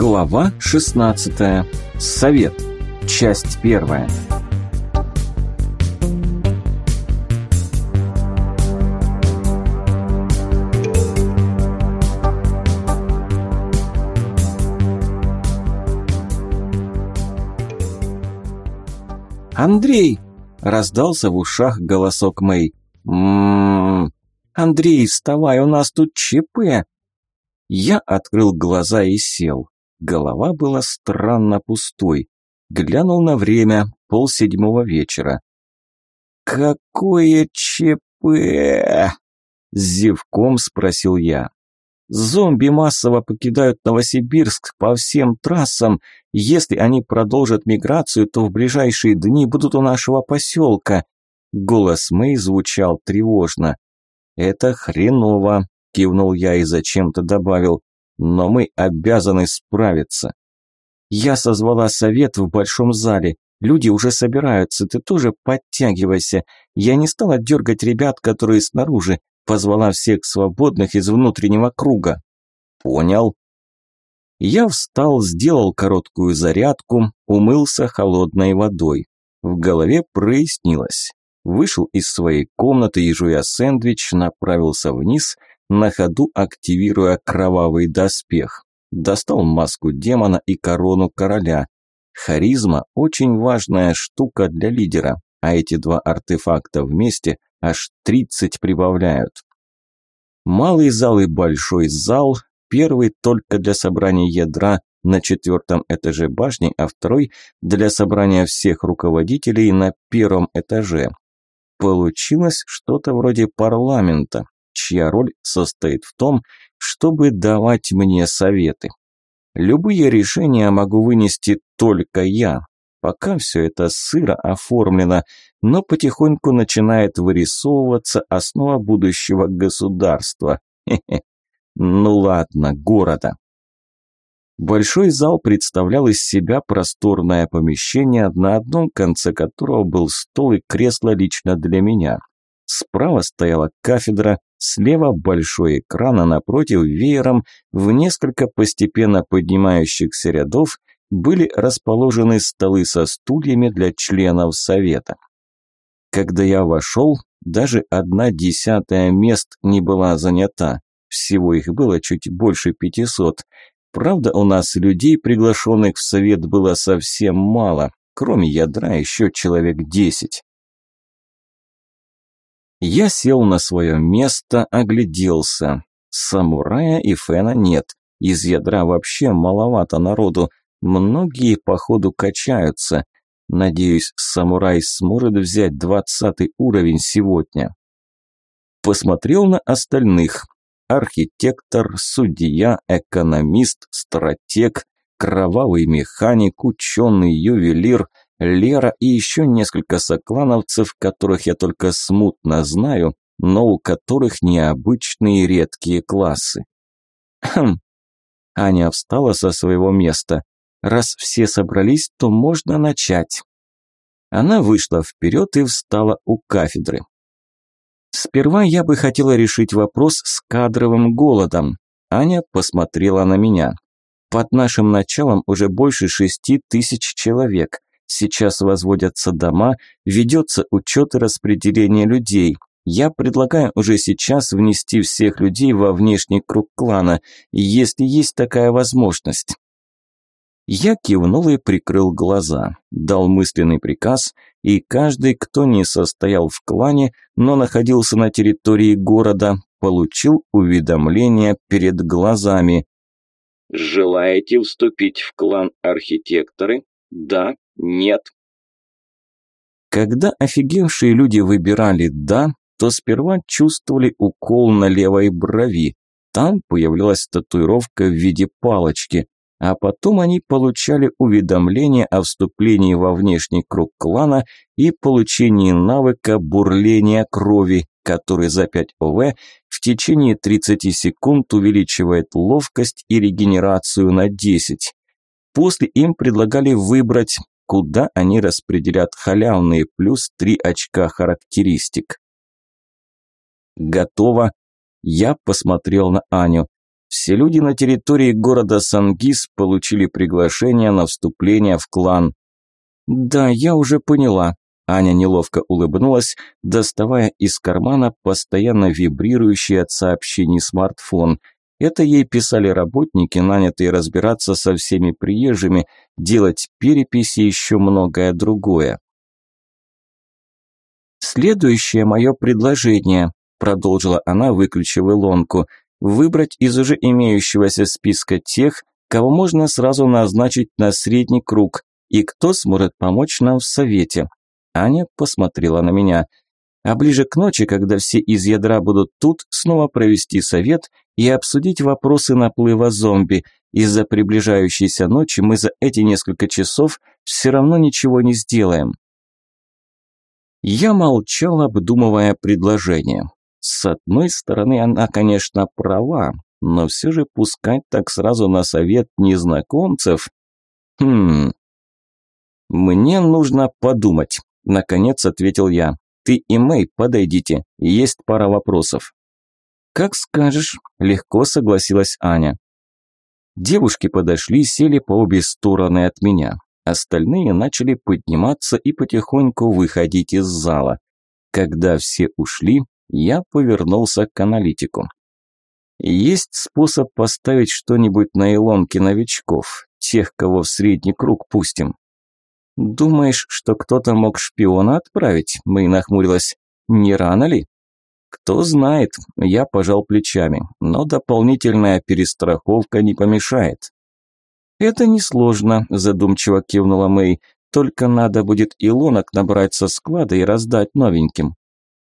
Глава 16. Совет. Часть первая. «Андрей!» – раздался в ушах голосок Мэй. «М-м-м! Андрей, вставай, у нас тут ЧП!» Я открыл глаза и сел. Голова была странно пустой. Глянул на время, полседьмого вечера. «Какое ЧП?» – зевком спросил я. «Зомби массово покидают Новосибирск по всем трассам. Если они продолжат миграцию, то в ближайшие дни будут у нашего поселка». Голос Мэй звучал тревожно. «Это хреново», – кивнул я и зачем-то добавил но мы обязаны справиться. Я созвала совет в большом зале. Люди уже собираются, ты тоже подтягивайся. Я не стала дергать ребят, которые снаружи, позвала всех свободных из внутреннего круга. Понял. Я встал, сделал короткую зарядку, умылся холодной водой. В голове прояснилось. Вышел из своей комнаты и, жуя сэндвич, направился вниз – на ходу активируя кровавый доспех. Достал маску демона и корону короля. Харизма – очень важная штука для лидера, а эти два артефакта вместе аж 30 прибавляют. Малый зал и большой зал, первый только для собрания ядра на четвертом этаже башни, а второй для собрания всех руководителей на первом этаже. Получилось что-то вроде парламента, чья роль состоит в том, чтобы давать мне советы. Любые решения могу вынести только я. Пока все это сыро оформлено, но потихоньку начинает вырисовываться основа будущего государства. Хе-хе. Ну ладно, города. Большой зал представлял из себя просторное помещение, на одном конце которого был стол и кресло лично для меня. Справа стояла кафедра, слева большой экран, а напротив веером в несколько постепенно поднимающихся рядов были расположены столы со стульями для членов совета. Когда я вошел, даже одна десятая мест не была занята. Всего их было чуть больше пятисот. Правда, у нас людей, приглашенных в совет, было совсем мало. Кроме ядра еще человек десять. Я сел на свое место, огляделся. Самурая и Фена нет. Из ядра вообще маловато народу. Многие, походу, качаются. Надеюсь, самурай сможет взять двадцатый уровень сегодня. Посмотрел на остальных. Архитектор, судья, экономист, стратег, кровавый механик, ученый, ювелир – Лера и еще несколько соклановцев, которых я только смутно знаю, но у которых необычные редкие классы. Хм. Аня встала со своего места. Раз все собрались, то можно начать. Она вышла вперед и встала у кафедры. Сперва я бы хотела решить вопрос с кадровым голодом. Аня посмотрела на меня. Под нашим началом уже больше шести тысяч человек. Сейчас возводятся дома, ведется учет и распределение людей. Я предлагаю уже сейчас внести всех людей во внешний круг клана, если есть такая возможность. Я кивнул и прикрыл глаза, дал мысленный приказ, и каждый, кто не состоял в клане, но находился на территории города, получил уведомление перед глазами. «Желаете вступить в клан архитекторы? Да, нет. Когда офигевшие люди выбирали «да», то сперва чувствовали укол на левой брови. Там появлялась татуировка в виде палочки, а потом они получали уведомление о вступлении во внешний круг клана и получении навыка бурления крови, который за 5 ОВ в течение 30 секунд увеличивает ловкость и регенерацию на 10. После им предлагали выбрать куда они распределят халявные плюс 3 очка характеристик. Готово. Я посмотрел на Аню. Все люди на территории города Сангис получили приглашение на вступление в клан. Да, я уже поняла. Аня неловко улыбнулась, доставая из кармана постоянно вибрирующий от сообщений смартфон. Это ей писали работники, нанятые разбираться со всеми приезжими, делать переписи и еще многое другое. «Следующее мое предложение», – продолжила она, выключив илонку – выбрать из уже имеющегося списка тех, кого можно сразу назначить на средний круг и кто сможет помочь нам в совете. Аня посмотрела на меня. А ближе к ночи, когда все из ядра будут тут, снова провести совет и обсудить вопросы наплыва зомби. Из-за приближающейся ночи мы за эти несколько часов все равно ничего не сделаем. Я молчал, обдумывая предложение. С одной стороны, она, конечно, права, но все же пускать так сразу на совет незнакомцев... Хм... Мне нужно подумать, наконец ответил я. Ты и Мэй подойдите, есть пара вопросов. Как скажешь, легко согласилась Аня. Девушки подошли, сели по обе стороны от меня. Остальные начали подниматься и потихоньку выходить из зала. Когда все ушли, я повернулся к аналитику. Есть способ поставить что-нибудь на илонки новичков, тех, кого в средний круг пустим. Думаешь, что кто-то мог шпиона отправить? Мы нахмурилась. Не рано ли? Кто знает, я пожал плечами, но дополнительная перестраховка не помешает. Это несложно, задумчиво кивнула Мэй. Только надо будет илонок набрать со склада и раздать новеньким.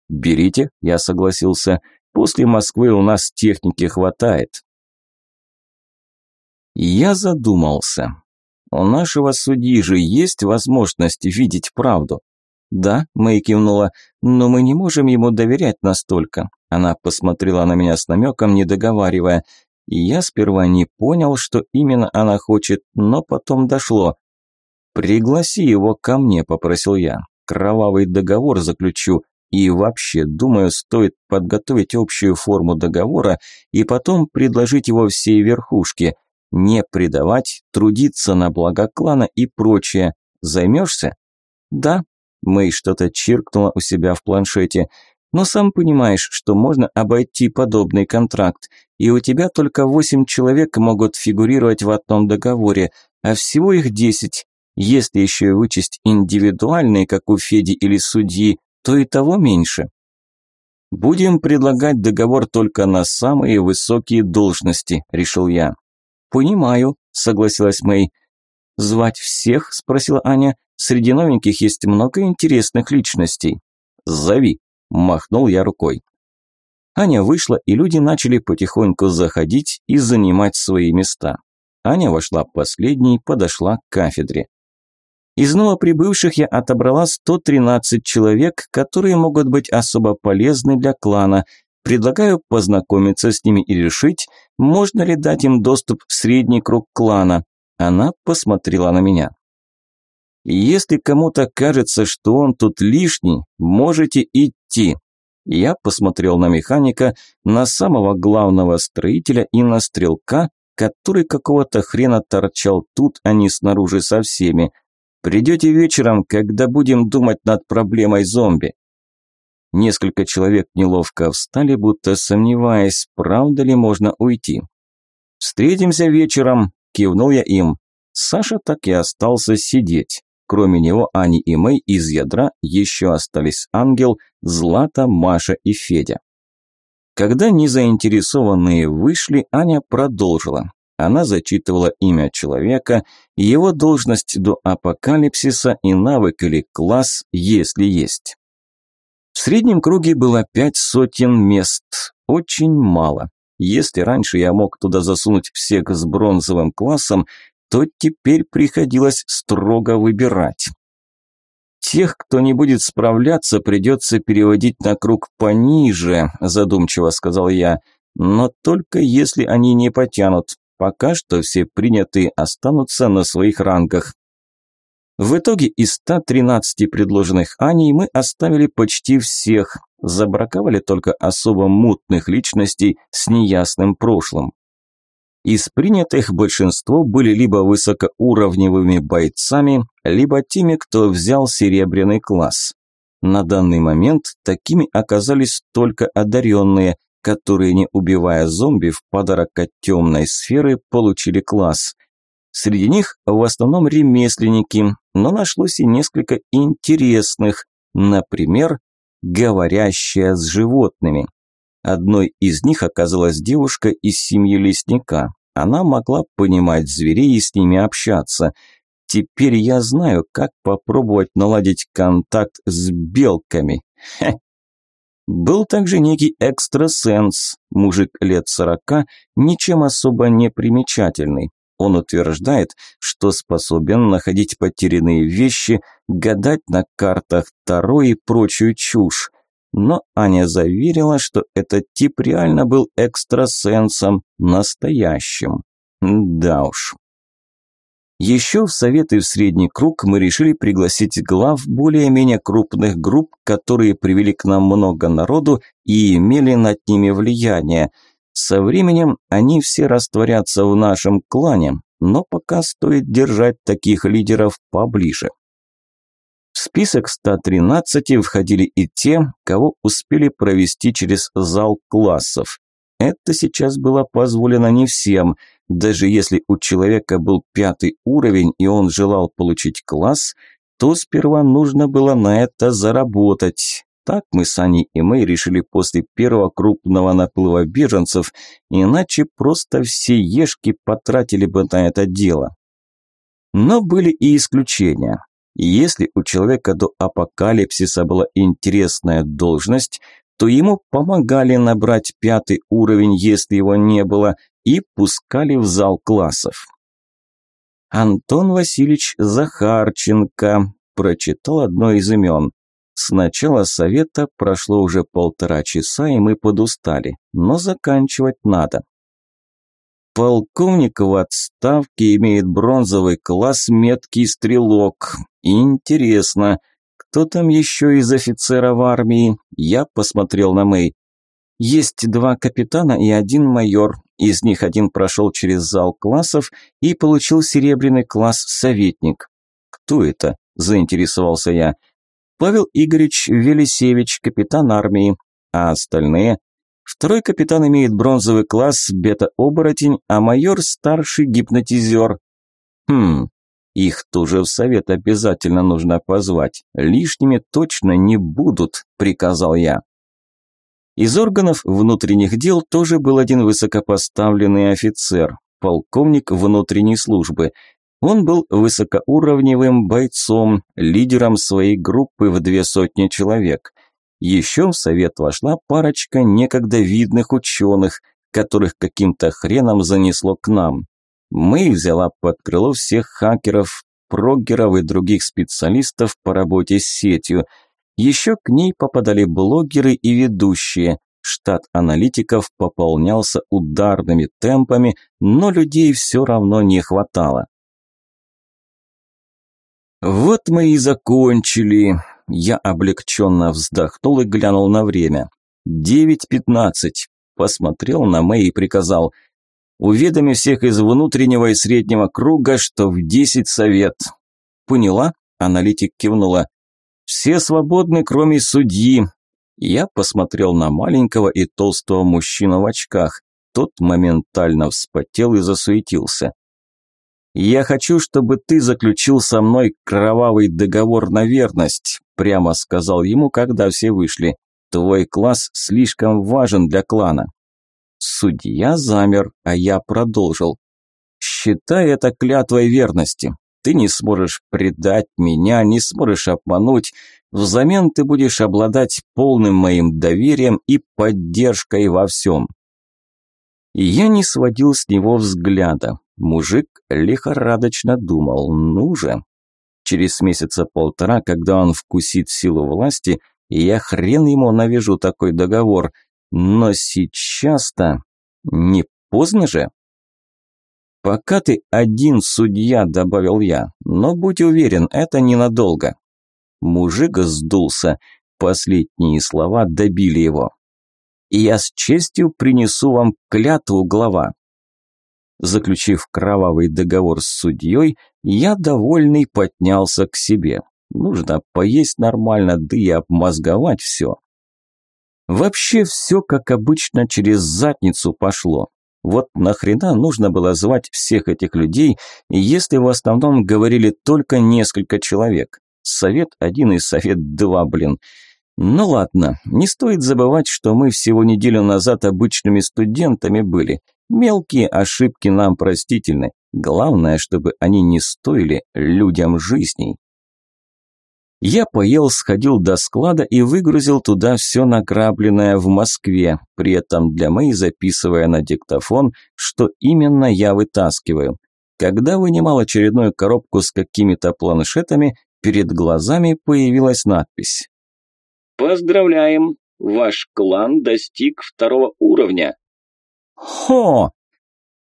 «Берите», – я согласился. «После Москвы у нас техники хватает». Я задумался. У нашего судьи же есть возможность видеть правду. Да, Мэй кивнула, но мы не можем ему доверять настолько. Она посмотрела на меня с намеком, не договаривая. И я сперва не понял, что именно она хочет, но потом дошло. «Пригласи его ко мне», – попросил я. «Кровавый договор заключу, и вообще, думаю, стоит подготовить общую форму договора и потом предложить его всей верхушке. Не предавать, трудиться на благо клана и прочее. Займешься? Да. Мэй что-то чиркнула у себя в планшете. Но сам понимаешь, что можно обойти подобный контракт, и у тебя только восемь человек могут фигурировать в одном договоре, а всего их десять. Если еще и вычесть индивидуальные, как у Феди или судьи, то и того меньше. Будем предлагать договор только на самые высокие должности, решил я. Понимаю, согласилась Мэй. Звать всех? спросила Аня. Среди новеньких есть много интересных личностей. Зови, махнул я рукой. Аня вышла, и люди начали потихоньку заходить и занимать свои места. Аня вошла последней, подошла к кафедре. Из новоприбывших я отобрала 113 человек, которые могут быть особо полезны для клана. Предлагаю познакомиться с ними и решить, можно ли дать им доступ в средний круг клана. Она посмотрела на меня. Если кому-то кажется, что он тут лишний, можете идти. Я посмотрел на механика, на самого главного строителя и на стрелка, который какого-то хрена торчал тут, а не снаружи со всеми. Придете вечером, когда будем думать над проблемой зомби». Несколько человек неловко встали, будто сомневаясь, правда ли можно уйти. «Встретимся вечером», – кивнул я им. Саша так и остался сидеть. Кроме него Ани и Мэй из ядра еще остались Ангел, Злата, Маша и Федя. Когда незаинтересованные вышли, Аня продолжила. Она зачитывала имя человека, его должность до апокалипсиса и навык или класс, если есть. Среднем круге было пять сотен мест, очень мало. Если раньше я мог туда засунуть всех с бронзовым классом, то теперь приходилось строго выбирать. Тех, кто не будет справляться, придется переводить на круг пониже, задумчиво сказал я, но только если они не потянут, Пока что все принятые останутся на своих рангах. В итоге из 113 предложенных Аней мы оставили почти всех, забраковали только особо мутных личностей с неясным прошлым. Из принятых большинство были либо высокоуровневыми бойцами, либо теми, кто взял серебряный класс. На данный момент такими оказались только одаренные, которые, не убивая зомби, в подарок от темной сферы получили класс. Среди них в основном ремесленники, но нашлось и несколько интересных, например, говорящая с животными. Одной из них оказалась девушка из семьи лесника. Она могла понимать зверей и с ними общаться. Теперь я знаю, как попробовать наладить контакт с белками. Хе. Был также некий экстрасенс, мужик лет сорока, ничем особо не примечательный. Он утверждает, что способен находить потерянные вещи, гадать на картах Таро и прочую чушь. Но Аня заверила, что этот тип реально был экстрасенсом, настоящим. Да уж. Еще в совет и в средний круг мы решили пригласить глав более-менее крупных групп, которые привели к нам много народу и имели над ними влияние – со временем они все растворятся в нашем клане, но пока стоит держать таких лидеров поближе. В список 113 входили и те, кого успели провести через зал классов. Это сейчас было позволено не всем. Даже если у человека был пятый уровень и он желал получить класс, то сперва нужно было на это заработать. Так мы с Аней и Мэй решили после первого крупного наплыва беженцев, иначе просто все ешки потратили бы на это дело. Но были и исключения. Если у человека до апокалипсиса была интересная должность, то ему помогали набрать пятый уровень, если его не было, и пускали в зал классов. Антон Васильевич Захарченко прочитал одно из имен. С начала совета прошло уже полтора часа, и мы подустали, но заканчивать надо. Полковник в отставке имеет бронзовый класс меткий стрелок. Интересно, кто там еще из офицеров армии? Я посмотрел на Мэй. Есть два капитана и один майор. Из них один прошел через зал классов и получил серебряный класс советник. Кто это? Заинтересовался я. Павел Игоревич Велисевич, капитан армии, а остальные? Второй капитан имеет бронзовый класс бета-оборотень, а майор – старший гипнотизер. Хм, их тоже в совет обязательно нужно позвать. Лишними точно не будут, приказал я. Из органов внутренних дел тоже был один высокопоставленный офицер, полковник внутренней службы – он был высокоуровневым бойцом, лидером своей группы в две сотни человек. Еще в совет вошла парочка некогда видных ученых, которых каким-то хреном занесло к нам. Мы взяла под крыло всех хакеров, прогеров и других специалистов по работе с сетью. Еще к ней попадали блогеры и ведущие. Штат аналитиков пополнялся ударными темпами, но людей все равно не хватало. Вот мы и закончили. Я облегченно вздохнул и глянул на время. Девять пятнадцать. Посмотрел на Мэй и приказал. Уведоми всех из внутреннего и среднего круга, что в десять совет. Поняла? Аналитик кивнула. Все свободны, кроме судьи. Я посмотрел на маленького и толстого мужчину в очках. Тот моментально вспотел и засуетился. «Я хочу, чтобы ты заключил со мной кровавый договор на верность», прямо сказал ему, когда все вышли. «Твой класс слишком важен для клана». Судья замер, а я продолжил. «Считай это клятвой верности. Ты не сможешь предать меня, не сможешь обмануть. Взамен ты будешь обладать полным моим доверием и поддержкой во всем». Я не сводил с него взгляда. Мужик лихорадочно думал, ну же. Через месяца полтора, когда он вкусит силу власти, я хрен ему навяжу такой договор. Но сейчас-то не поздно же? «Пока ты один судья», – добавил я, – «но будь уверен, это ненадолго». Мужик сдулся. Последние слова добили его. «И я с честью принесу вам клятву, глава. Заключив кровавый договор с судьей, я, довольный, поднялся к себе. Нужно поесть нормально, да и обмозговать все. Вообще все, как обычно, через задницу пошло. Вот нахрена нужно было звать всех этих людей, если в основном говорили только несколько человек? Совет один и совет два, блин. Ну ладно, не стоит забывать, что мы всего неделю назад обычными студентами были. Мелкие ошибки нам простительны. Главное, чтобы они не стоили людям жизней. Я поел, сходил до склада и выгрузил туда все награбленное в Москве, при этом для Мэй записывая на диктофон, что именно я вытаскиваю. Когда вынимал очередную коробку с какими-то планшетами, перед глазами появилась надпись Поздравляем! Ваш клан достиг второго уровня. Хо!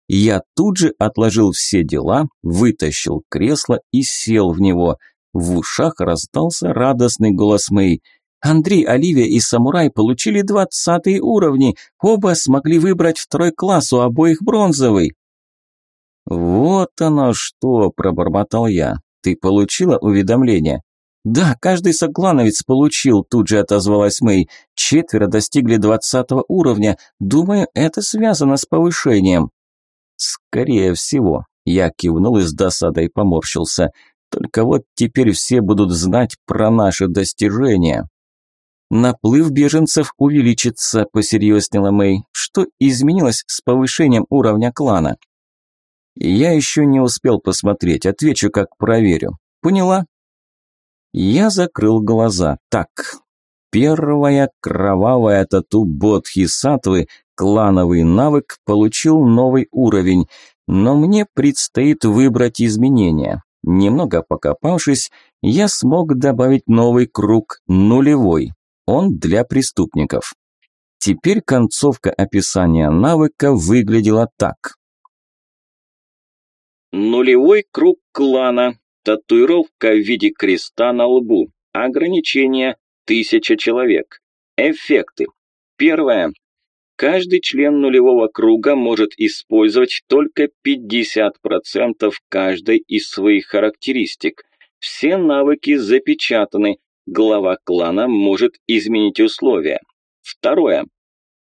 Я тут же отложил все дела, вытащил кресло и сел в него. В ушах раздался радостный голос Мэй. Андрей, Оливия и Самурай получили двадцатые уровни. Оба смогли выбрать второй класс, у обоих бронзовый. Вот оно что, пробормотал я. Ты получила уведомление? «Да, каждый соклановец получил», – тут же отозвалась Мэй. «Четверо достигли двадцатого уровня. Думаю, это связано с повышением». «Скорее всего», – я кивнул и с досадой поморщился. «Только вот теперь все будут знать про наши достижения». «Наплыв беженцев увеличится», – посерьезнела Мэй. «Что изменилось с повышением уровня клана?» «Я еще не успел посмотреть, отвечу, как проверю». «Поняла?» Я закрыл глаза. Так, первая кровавая тату Бодхисаттвы, клановый навык, получил новый уровень, но мне предстоит выбрать изменения. Немного покопавшись, я смог добавить новый круг, нулевой. Он для преступников. Теперь концовка описания навыка выглядела так. Нулевой круг клана. Татуировка в виде креста на лбу. Ограничение – тысяча человек. Эффекты. Первое. Каждый член нулевого круга может использовать только 50% каждой из своих характеристик. Все навыки запечатаны. Глава клана может изменить условия. Второе.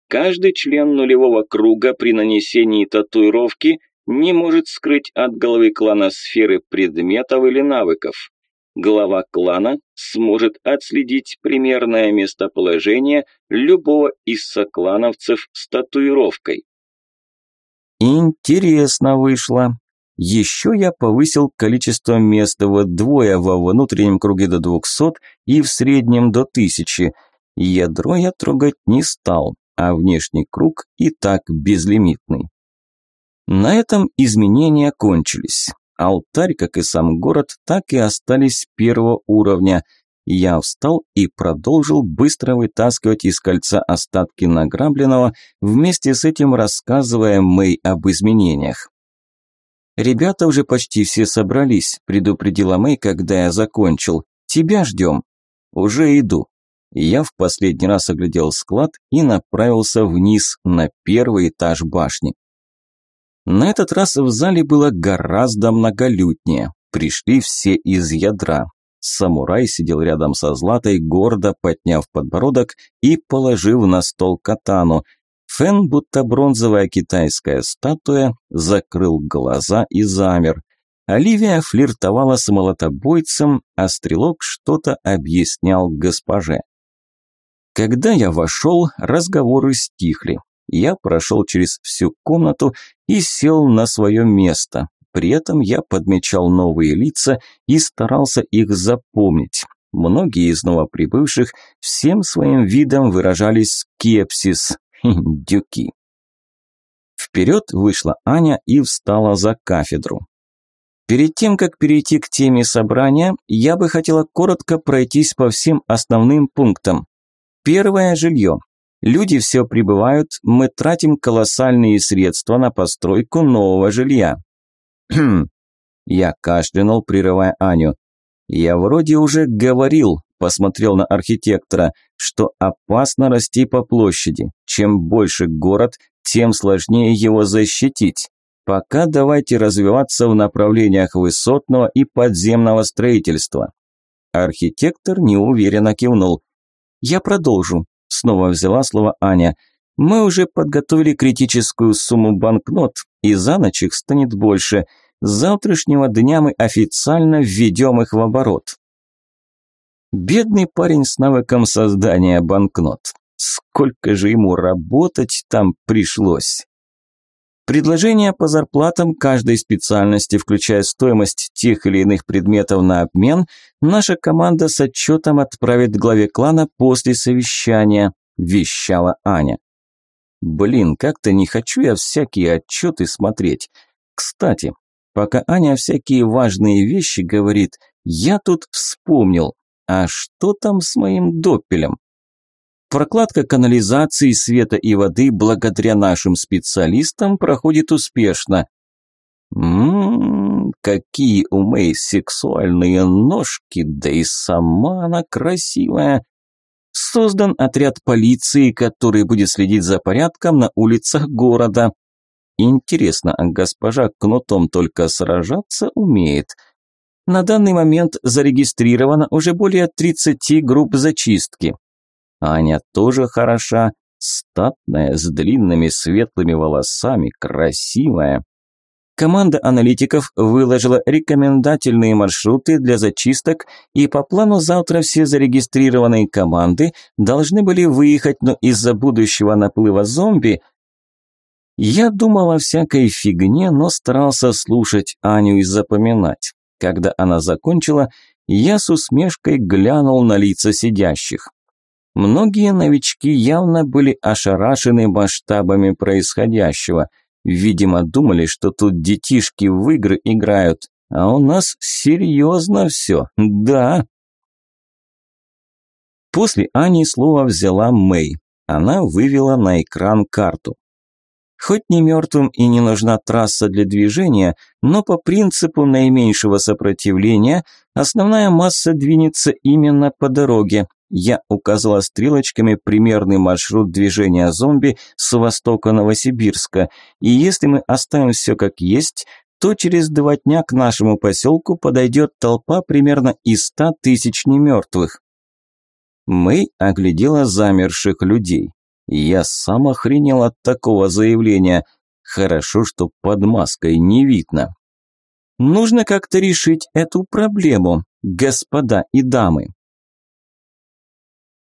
Каждый член нулевого круга при нанесении татуировки – не может скрыть от головы клана сферы предметов или навыков. Глава клана сможет отследить примерное местоположение любого из соклановцев с татуировкой. Интересно вышло. Еще я повысил количество мест вдвое во внутреннем круге до 200 и в среднем до 1000. Ядро я трогать не стал, а внешний круг и так безлимитный. На этом изменения кончились. Алтарь, как и сам город, так и остались первого уровня. Я встал и продолжил быстро вытаскивать из кольца остатки награбленного, вместе с этим рассказывая Мэй об изменениях. «Ребята уже почти все собрались», – предупредила Мэй, когда я закончил. «Тебя ждем». «Уже иду». Я в последний раз оглядел склад и направился вниз на первый этаж башни. На этот раз в зале было гораздо многолюднее. Пришли все из ядра. Самурай сидел рядом со Златой, гордо подняв подбородок и положив на стол катану. Фэн, будто бронзовая китайская статуя, закрыл глаза и замер. Оливия флиртовала с молотобойцем, а стрелок что-то объяснял госпоже. Когда я вошел, разговоры стихли. Я прошел через всю комнату и сел на свое место. При этом я подмечал новые лица и старался их запомнить. Многие из новоприбывших всем своим видом выражали скепсис. Дюки. Вперед вышла Аня и встала за кафедру. Перед тем, как перейти к теме собрания, я бы хотела коротко пройтись по всем основным пунктам. Первое – жилье. Люди все прибывают, мы тратим колоссальные средства на постройку нового жилья. Я кашлянул, прерывая Аню. Я вроде уже говорил, посмотрел на архитектора, что опасно расти по площади. Чем больше город, тем сложнее его защитить. Пока давайте развиваться в направлениях высотного и подземного строительства. Архитектор неуверенно кивнул. Я продолжу. Снова взяла слово Аня. Мы уже подготовили критическую сумму банкнот, и за ночь их станет больше. С завтрашнего дня мы официально введем их в оборот. Бедный парень с навыком создания банкнот. Сколько же ему работать там пришлось. Предложения по зарплатам каждой специальности, включая стоимость тех или иных предметов на обмен, наша команда с отчетом отправит главе клана после совещания, вещала Аня. Блин, как-то не хочу я всякие отчеты смотреть. Кстати, пока Аня всякие важные вещи говорит, я тут вспомнил, а что там с моим доппелем? Прокладка канализации, света и воды благодаря нашим специалистам проходит успешно. Ммм, какие у Мэй сексуальные ножки, да и сама она красивая. Создан отряд полиции, который будет следить за порядком на улицах города. Интересно, а госпожа кнутом только сражаться умеет? На данный момент зарегистрировано уже более 30 групп зачистки. Аня тоже хороша, статная, с длинными светлыми волосами, красивая. Команда аналитиков выложила рекомендательные маршруты для зачисток, и по плану завтра все зарегистрированные команды должны были выехать, но из-за будущего наплыва зомби я думал о всякой фигне, но старался слушать Аню и запоминать. Когда она закончила, я с усмешкой глянул на лица сидящих. Многие новички явно были ошарашены масштабами происходящего. Видимо, думали, что тут детишки в игры играют, а у нас серьезно все, да. После Ани слово взяла Мэй. Она вывела на экран карту. Хоть не мертвым и не нужна трасса для движения, но по принципу наименьшего сопротивления основная масса двинется именно по дороге, я указала стрелочками примерный маршрут движения зомби с востока Новосибирска, и если мы оставим все как есть, то через два дня к нашему поселку подойдет толпа примерно из ста тысяч немертвых. Мы оглядела замерших людей. Я сам охренел от такого заявления. Хорошо, что под маской не видно. Нужно как-то решить эту проблему, господа и дамы.